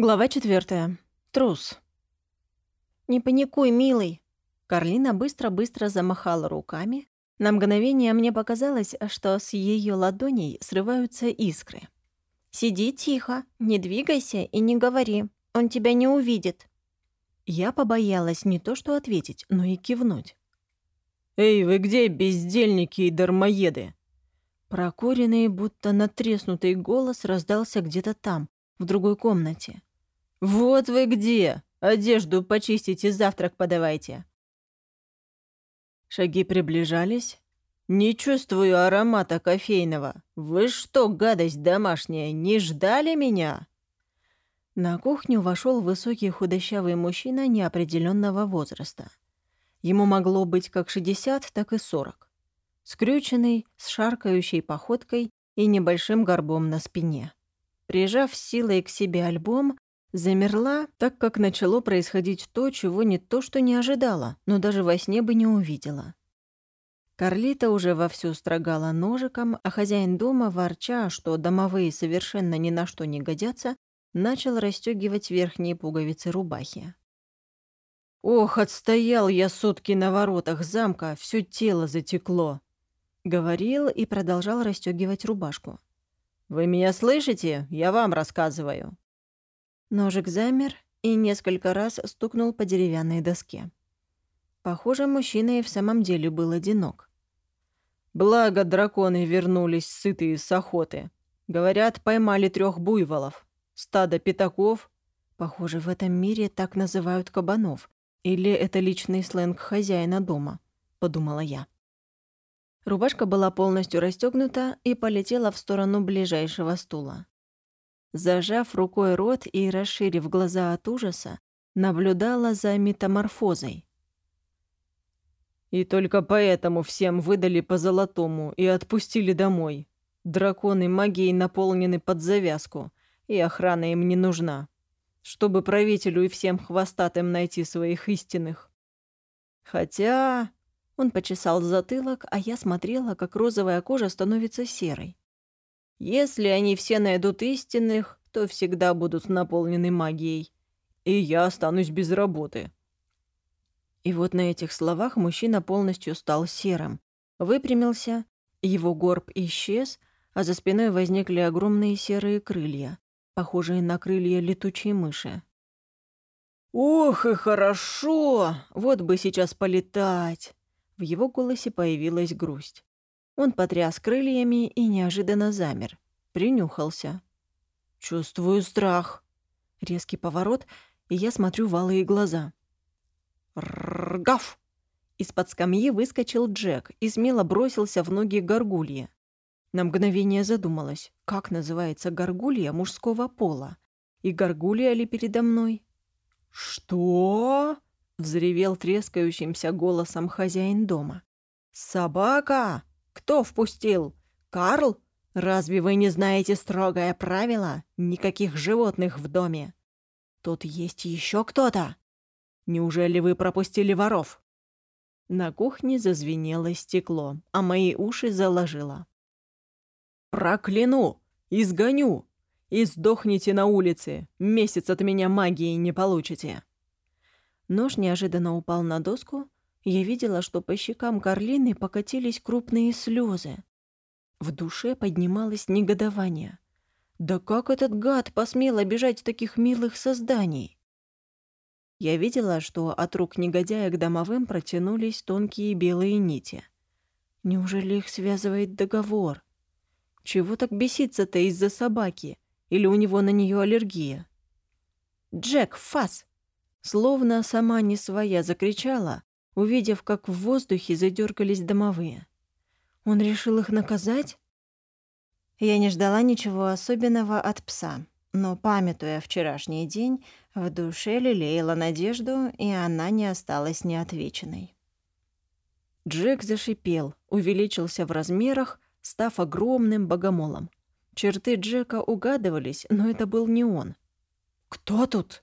Глава четвертая. Трус. «Не паникуй, милый!» Карлина быстро-быстро замахала руками. На мгновение мне показалось, что с ее ладоней срываются искры. «Сиди тихо, не двигайся и не говори. Он тебя не увидит». Я побоялась не то что ответить, но и кивнуть. «Эй, вы где, бездельники и дармоеды?» Прокуренный, будто натреснутый голос раздался где-то там, в другой комнате. «Вот вы где! Одежду почистите, завтрак подавайте!» Шаги приближались. «Не чувствую аромата кофейного. Вы что, гадость домашняя, не ждали меня?» На кухню вошел высокий худощавый мужчина неопределенного возраста. Ему могло быть как 60, так и 40. Скрюченный, с шаркающей походкой и небольшим горбом на спине. Прижав силой к себе альбом, Замерла, так как начало происходить то, чего не то что не ожидала, но даже во сне бы не увидела. Карлита уже вовсю строгала ножиком, а хозяин дома, ворча, что домовые совершенно ни на что не годятся, начал расстегивать верхние пуговицы рубахи. «Ох, отстоял я сутки на воротах замка, все тело затекло», — говорил и продолжал расстегивать рубашку. «Вы меня слышите? Я вам рассказываю». Ножик замер и несколько раз стукнул по деревянной доске. Похоже, мужчина и в самом деле был одинок. «Благо драконы вернулись сытые с охоты. Говорят, поймали трех буйволов, стадо пятаков. Похоже, в этом мире так называют кабанов. Или это личный сленг хозяина дома», — подумала я. Рубашка была полностью расстегнута и полетела в сторону ближайшего стула. Зажав рукой рот и расширив глаза от ужаса, наблюдала за метаморфозой. «И только поэтому всем выдали по золотому и отпустили домой. Драконы магией наполнены под завязку, и охрана им не нужна, чтобы правителю и всем хвостатым найти своих истинных. Хотя...» Он почесал затылок, а я смотрела, как розовая кожа становится серой. Если они все найдут истинных, то всегда будут наполнены магией. И я останусь без работы». И вот на этих словах мужчина полностью стал серым. Выпрямился, его горб исчез, а за спиной возникли огромные серые крылья, похожие на крылья летучей мыши. «Ох и хорошо! Вот бы сейчас полетать!» В его голосе появилась грусть. Он потряс крыльями и неожиданно замер. Принюхался. «Чувствую страх». Резкий поворот, и я смотрю в алые глаза. «Ргав!» Из-под скамьи выскочил Джек и смело бросился в ноги горгулье. На мгновение задумалась, как называется горгулья мужского пола. И горгулья ли передо мной? «Что?» — взревел трескающимся голосом хозяин дома. «Собака!» Кто впустил? Карл? Разве вы не знаете строгое правило? Никаких животных в доме. Тут есть еще кто-то. Неужели вы пропустили воров? На кухне зазвенело стекло, а мои уши заложило. «Прокляну! Изгоню! И сдохните на улице! Месяц от меня магии не получите!» Нож неожиданно упал на доску, я видела, что по щекам Карлины покатились крупные слезы. В душе поднималось негодование. Да как этот гад посмел обижать таких милых созданий? Я видела, что от рук негодяя к домовым протянулись тонкие белые нити. Неужели их связывает договор? Чего так беситься-то из-за собаки? Или у него на нее аллергия? «Джек, фас!» Словно сама не своя закричала, увидев, как в воздухе задергались домовые. Он решил их наказать? Я не ждала ничего особенного от пса, но, памятуя вчерашний день, в душе лелеяла надежду, и она не осталась неотвеченной. Джек зашипел, увеличился в размерах, став огромным богомолом. Черты Джека угадывались, но это был не он. «Кто тут?»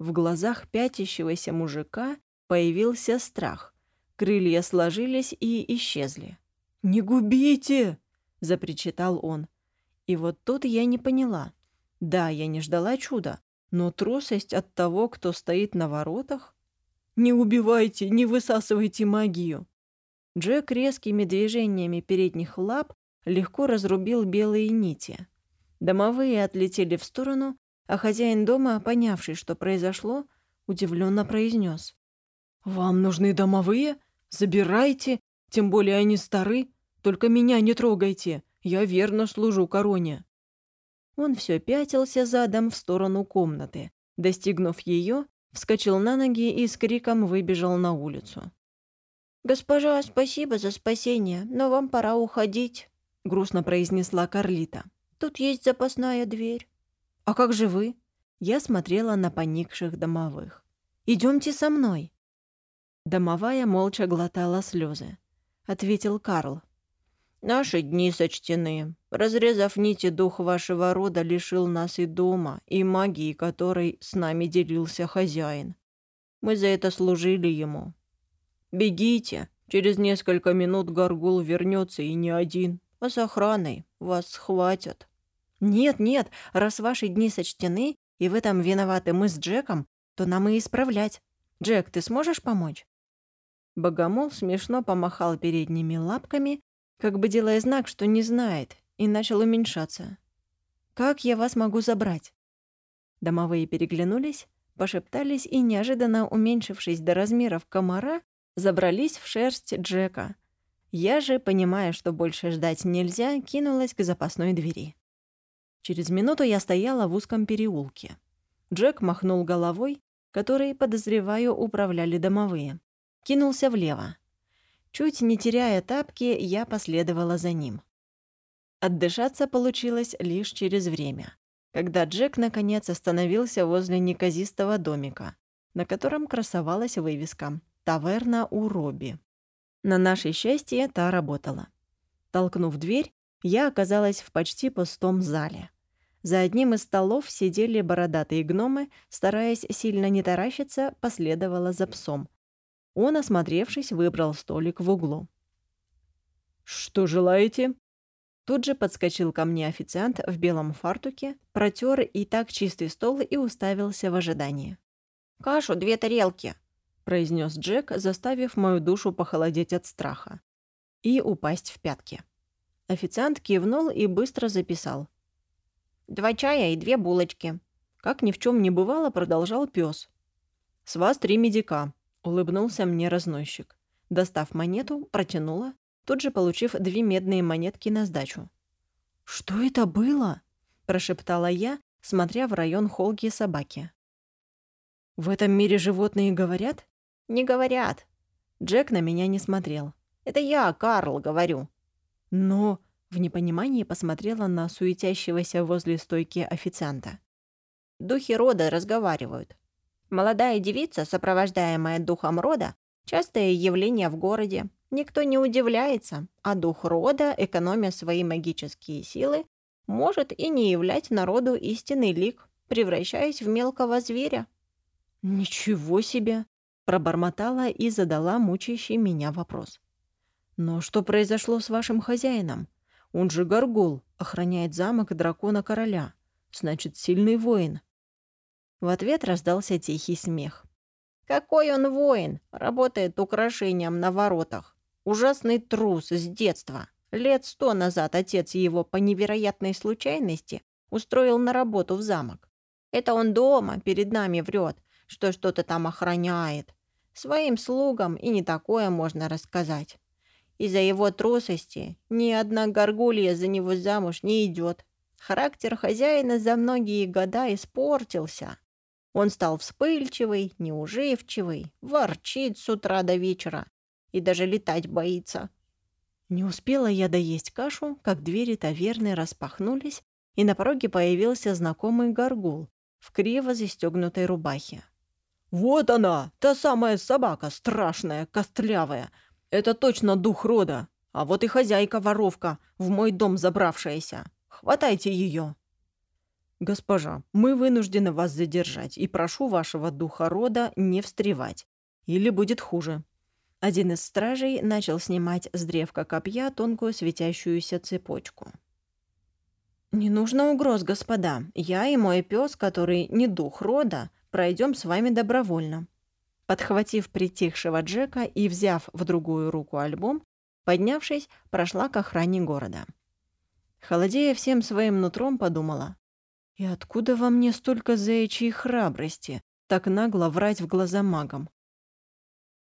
В глазах пятящегося мужика Появился страх. Крылья сложились и исчезли. «Не губите!» — запричитал он. И вот тут я не поняла. Да, я не ждала чуда, Но трусость от того, кто стоит на воротах? Не убивайте, не высасывайте магию. Джек резкими движениями передних лап легко разрубил белые нити. Домовые отлетели в сторону, а хозяин дома, понявший, что произошло, удивленно произнес. «Вам нужны домовые? Забирайте, тем более они стары. Только меня не трогайте, я верно служу короне». Он все пятился задом в сторону комнаты. Достигнув ее, вскочил на ноги и с криком выбежал на улицу. «Госпожа, спасибо за спасение, но вам пора уходить», — грустно произнесла Карлита. «Тут есть запасная дверь». «А как же вы?» Я смотрела на поникших домовых. Идемте со мной». Домовая молча глотала слезы. Ответил Карл. «Наши дни сочтены. Разрезав нити, дух вашего рода лишил нас и дома, и магии, которой с нами делился хозяин. Мы за это служили ему. Бегите, через несколько минут Гаргул вернется и не один, а с охраной вас схватят». «Нет, нет, раз ваши дни сочтены, и в этом виноваты мы с Джеком, то нам и исправлять. Джек, ты сможешь помочь?» Богомол смешно помахал передними лапками, как бы делая знак, что не знает, и начал уменьшаться. «Как я вас могу забрать?» Домовые переглянулись, пошептались и, неожиданно уменьшившись до размеров комара, забрались в шерсть Джека. Я же, понимая, что больше ждать нельзя, кинулась к запасной двери. Через минуту я стояла в узком переулке. Джек махнул головой, которой, подозреваю, управляли домовые. Кинулся влево. Чуть не теряя тапки, я последовала за ним. Отдышаться получилось лишь через время, когда Джек наконец остановился возле неказистого домика, на котором красовалась вывеска «Таверна у Робби». На наше счастье та работала. Толкнув дверь, я оказалась в почти пустом зале. За одним из столов сидели бородатые гномы, стараясь сильно не таращиться, последовала за псом. Он, осмотревшись, выбрал столик в углу. «Что желаете?» Тут же подскочил ко мне официант в белом фартуке, протер и так чистый стол и уставился в ожидании. «Кашу две тарелки», — произнес Джек, заставив мою душу похолодеть от страха. И упасть в пятки. Официант кивнул и быстро записал. «Два чая и две булочки». Как ни в чем не бывало, продолжал пес. «С вас три медика», — улыбнулся мне разносчик. Достав монету, протянула, тут же получив две медные монетки на сдачу. «Что это было?» — прошептала я, смотря в район холки собаки. «В этом мире животные говорят?» «Не говорят». Джек на меня не смотрел. «Это я, Карл, говорю». «Но...» — в непонимании посмотрела на суетящегося возле стойки официанта. «Духи рода разговаривают. Молодая девица, сопровождаемая духом рода, частое явление в городе. Никто не удивляется, а дух рода, экономя свои магические силы, может и не являть народу истинный лик, превращаясь в мелкого зверя». «Ничего себе!» Пробормотала и задала мучающий меня вопрос. «Но что произошло с вашим хозяином? Он же Горгул, охраняет замок дракона-короля. Значит, сильный воин». В ответ раздался тихий смех. «Какой он воин! Работает украшением на воротах. Ужасный трус с детства. Лет сто назад отец его по невероятной случайности устроил на работу в замок. Это он дома перед нами врет, что что-то там охраняет. Своим слугам и не такое можно рассказать. Из-за его трусости ни одна горгулья за него замуж не идет. Характер хозяина за многие года испортился. Он стал вспыльчивый, неуживчивый, ворчит с утра до вечера и даже летать боится. Не успела я доесть кашу, как двери таверны распахнулись, и на пороге появился знакомый горгул в криво застегнутой рубахе. «Вот она, та самая собака, страшная, костлявая. Это точно дух рода. А вот и хозяйка-воровка, в мой дом забравшаяся. Хватайте ее!» «Госпожа, мы вынуждены вас задержать и прошу вашего духа рода не встревать. Или будет хуже». Один из стражей начал снимать с древка копья тонкую светящуюся цепочку. «Не нужно угроз, господа. Я и мой пес, который не дух рода, пройдем с вами добровольно». Подхватив притихшего Джека и взяв в другую руку альбом, поднявшись, прошла к охране города. Холодея всем своим нутром подумала. «И откуда во мне столько заячьей храбрости, так нагло врать в глаза магам?